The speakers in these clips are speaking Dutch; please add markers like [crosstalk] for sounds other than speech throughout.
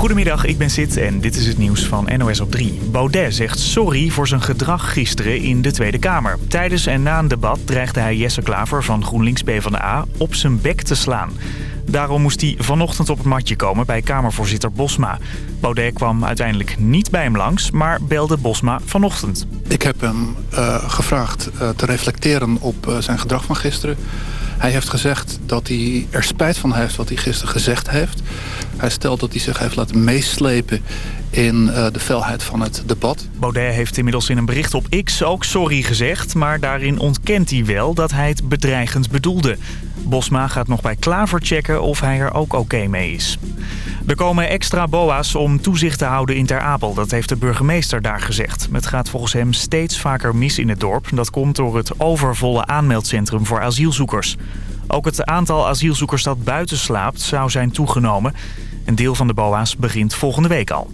Goedemiddag, ik ben Sid en dit is het nieuws van NOS op 3. Baudet zegt sorry voor zijn gedrag gisteren in de Tweede Kamer. Tijdens en na een debat dreigde hij Jesse Klaver van GroenLinks PvdA op zijn bek te slaan. Daarom moest hij vanochtend op het matje komen bij Kamervoorzitter Bosma. Baudet kwam uiteindelijk niet bij hem langs, maar belde Bosma vanochtend. Ik heb hem uh, gevraagd uh, te reflecteren op uh, zijn gedrag van gisteren. Hij heeft gezegd dat hij er spijt van heeft wat hij gisteren gezegd heeft. Hij stelt dat hij zich heeft laten meeslepen in uh, de felheid van het debat. Baudet heeft inmiddels in een bericht op X ook sorry gezegd... maar daarin ontkent hij wel dat hij het bedreigend bedoelde. Bosma gaat nog bij Klaver checken of hij er ook oké mee is. Er komen extra boa's om toezicht te houden in Ter Apel. Dat heeft de burgemeester daar gezegd. Het gaat volgens hem steeds vaker mis in het dorp. Dat komt door het overvolle aanmeldcentrum voor asielzoekers. Ook het aantal asielzoekers dat buiten slaapt zou zijn toegenomen. Een deel van de boa's begint volgende week al.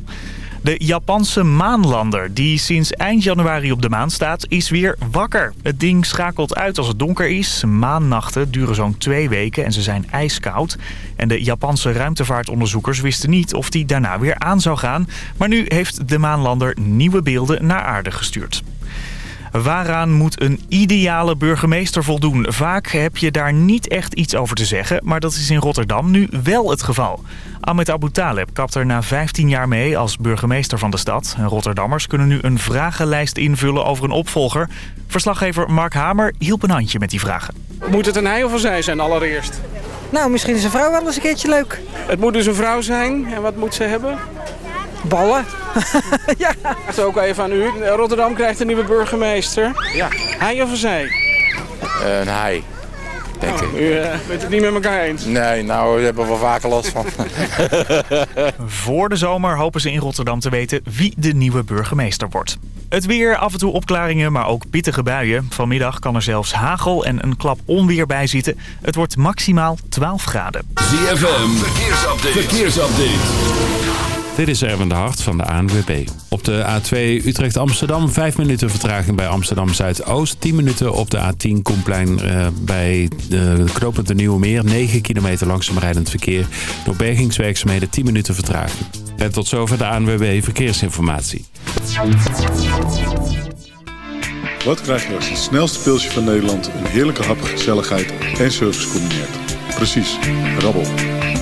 De Japanse maanlander, die sinds eind januari op de maan staat, is weer wakker. Het ding schakelt uit als het donker is. Maannachten duren zo'n twee weken en ze zijn ijskoud. En de Japanse ruimtevaartonderzoekers wisten niet of die daarna weer aan zou gaan. Maar nu heeft de maanlander nieuwe beelden naar aarde gestuurd. Waaraan moet een ideale burgemeester voldoen? Vaak heb je daar niet echt iets over te zeggen, maar dat is in Rotterdam nu wel het geval. Ahmed Abu Taleb kapt er na 15 jaar mee als burgemeester van de stad. Rotterdammers kunnen nu een vragenlijst invullen over een opvolger. Verslaggever Mark Hamer hielp een handje met die vragen. Moet het een hij of een zij zijn allereerst? Nou, misschien is een vrouw wel eens een keertje leuk. Het moet dus een vrouw zijn. En wat moet ze hebben? Ballen. [laughs] ja. Echt ook even aan u. Rotterdam krijgt een nieuwe burgemeester. Ja. Hij of zij? Uh, een hij. Denk oh, ik. U uh, bent het niet met elkaar eens? Nee, nou, we hebben wel vaker last van. [laughs] Voor de zomer hopen ze in Rotterdam te weten wie de nieuwe burgemeester wordt. Het weer, af en toe opklaringen, maar ook pittige buien. Vanmiddag kan er zelfs hagel en een klap onweer bij zitten. Het wordt maximaal 12 graden. ZFM, verkeersupdate. verkeersupdate. Dit is Erwin de Hart van de ANWB. Op de A2 Utrecht-Amsterdam 5 minuten vertraging bij Amsterdam Zuidoost. 10 minuten op de A10 Koenplein uh, bij de knooppunt de Nieuwe Meer. 9 kilometer langzaam rijdend verkeer. Door bergingswerkzaamheden 10 minuten vertraging. En tot zover de ANWB Verkeersinformatie. Wat krijg je als het snelste pilsje van Nederland... een heerlijke hap, gezelligheid en service combineert? Precies, rabbel.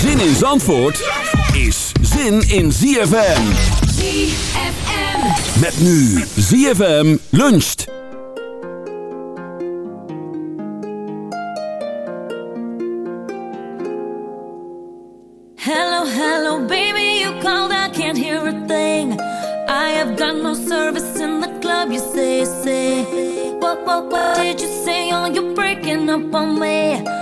Zin in Zandvoort is zin in ZFM. ZFM. Met nu ZFM luncht. Hello, hello, baby, you called, I can't hear a thing. I have got no service in the club, you say, say. What, what, what did you say? Oh, you're breaking up on me.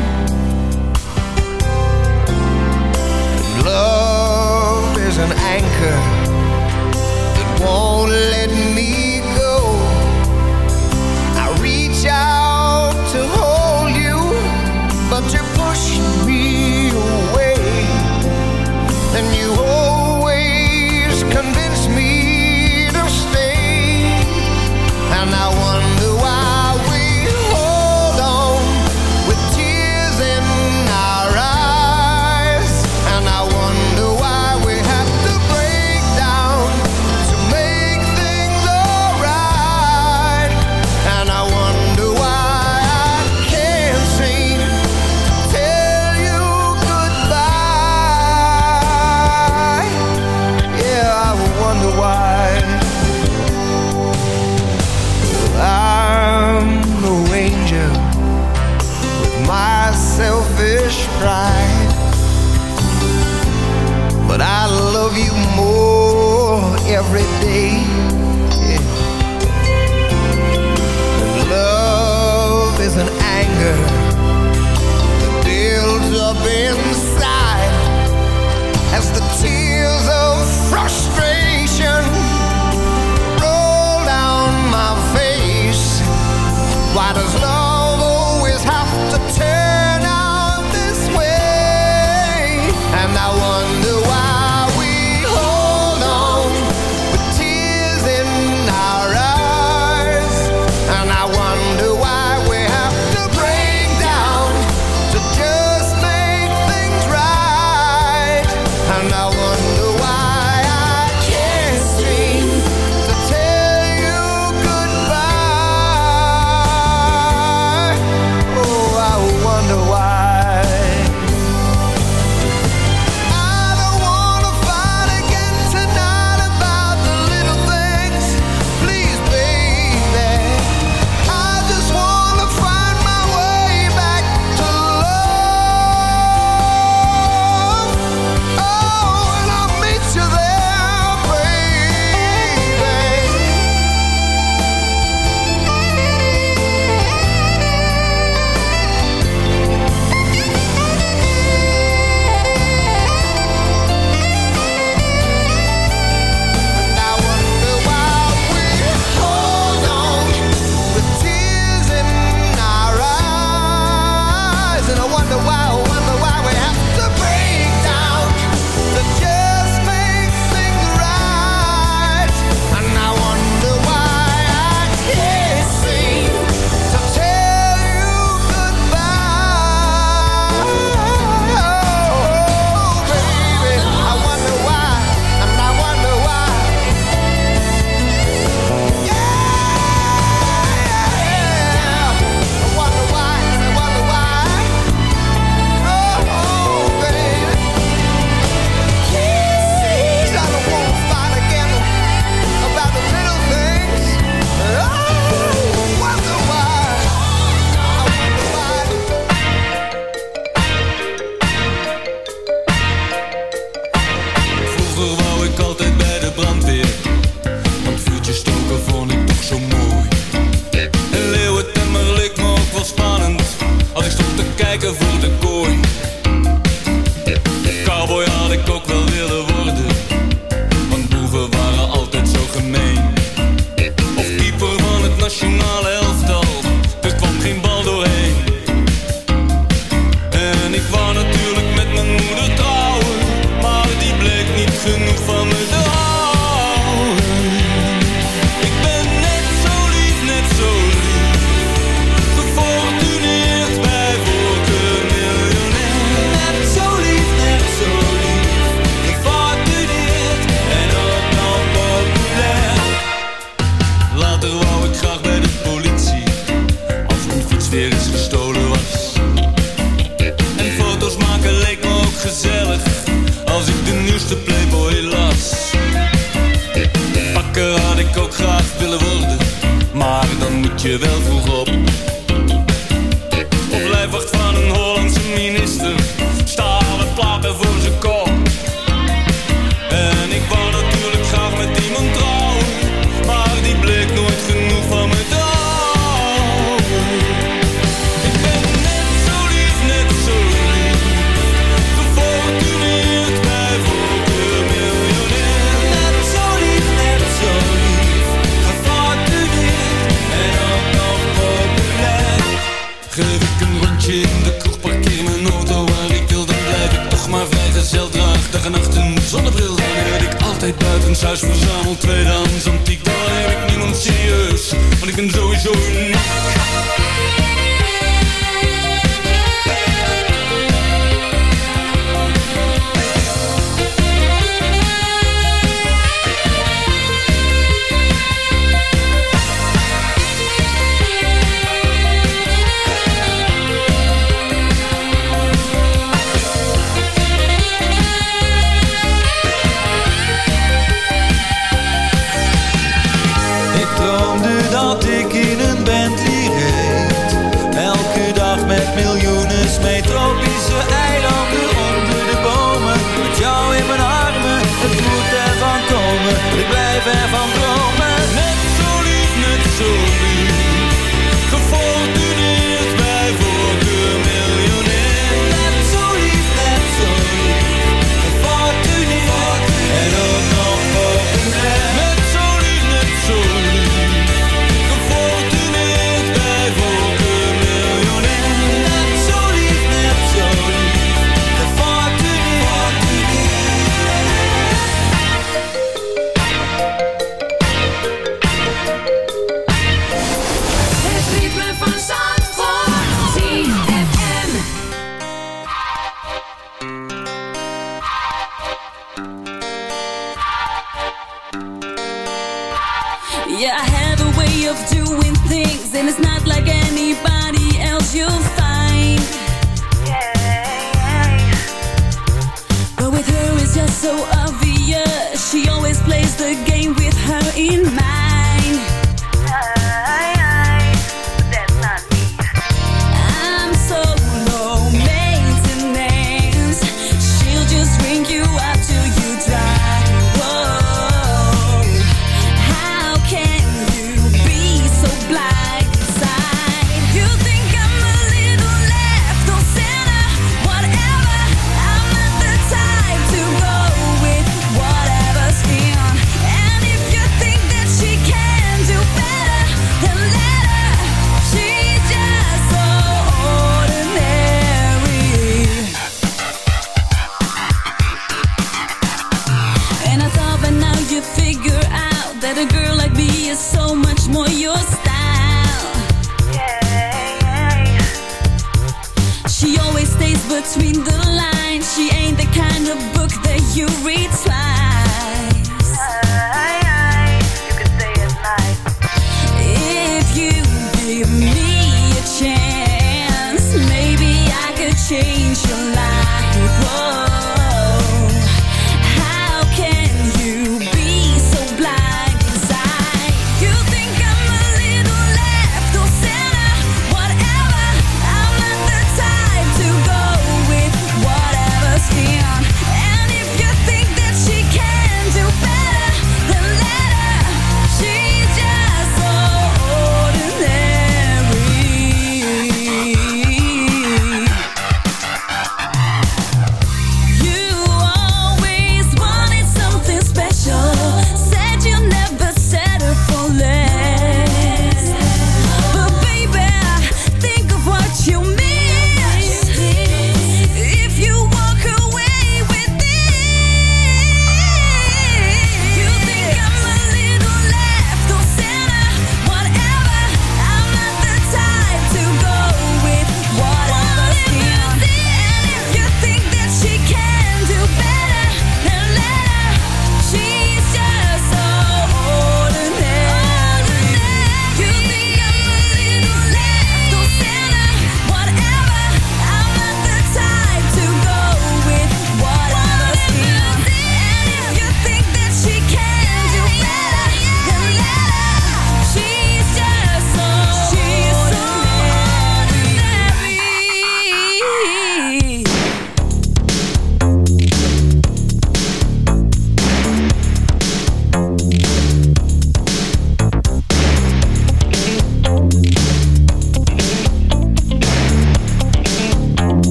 altijd buitenshuis verzameld. Tweedehands antiek, daar heb ik niemand serieus. Want ik ben sowieso uniek.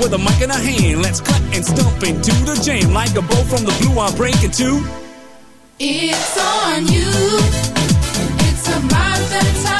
with a mic in a hand. Let's cut and stomp into the jam. Like a bow from the blue, I'm breaking two. It's on you. It's about that time.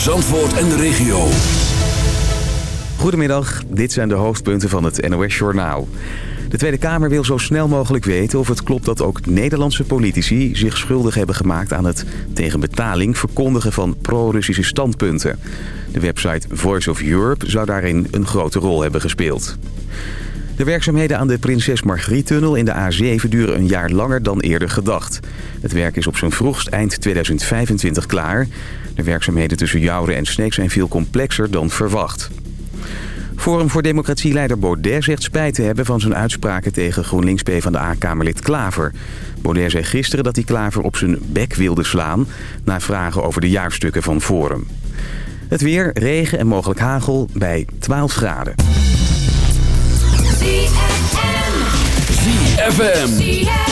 Zandvoort en de regio. Goedemiddag, dit zijn de hoofdpunten van het NOS-journaal. De Tweede Kamer wil zo snel mogelijk weten of het klopt dat ook Nederlandse politici zich schuldig hebben gemaakt aan het tegen betaling verkondigen van pro-Russische standpunten. De website Voice of Europe zou daarin een grote rol hebben gespeeld. De werkzaamheden aan de Prinses Margriet-tunnel in de A7 duren een jaar langer dan eerder gedacht. Het werk is op zijn vroegst eind 2025 klaar. De werkzaamheden tussen Jouren en Sneek zijn veel complexer dan verwacht. Forum voor Democratie-leider Baudet zegt spijt te hebben van zijn uitspraken tegen GroenLinks PvdA-kamerlid Klaver. Baudet zei gisteren dat hij Klaver op zijn bek wilde slaan... na vragen over de jaarstukken van Forum. Het weer, regen en mogelijk hagel bij 12 graden. ZFM.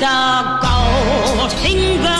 Mr. Goldfinger.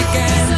again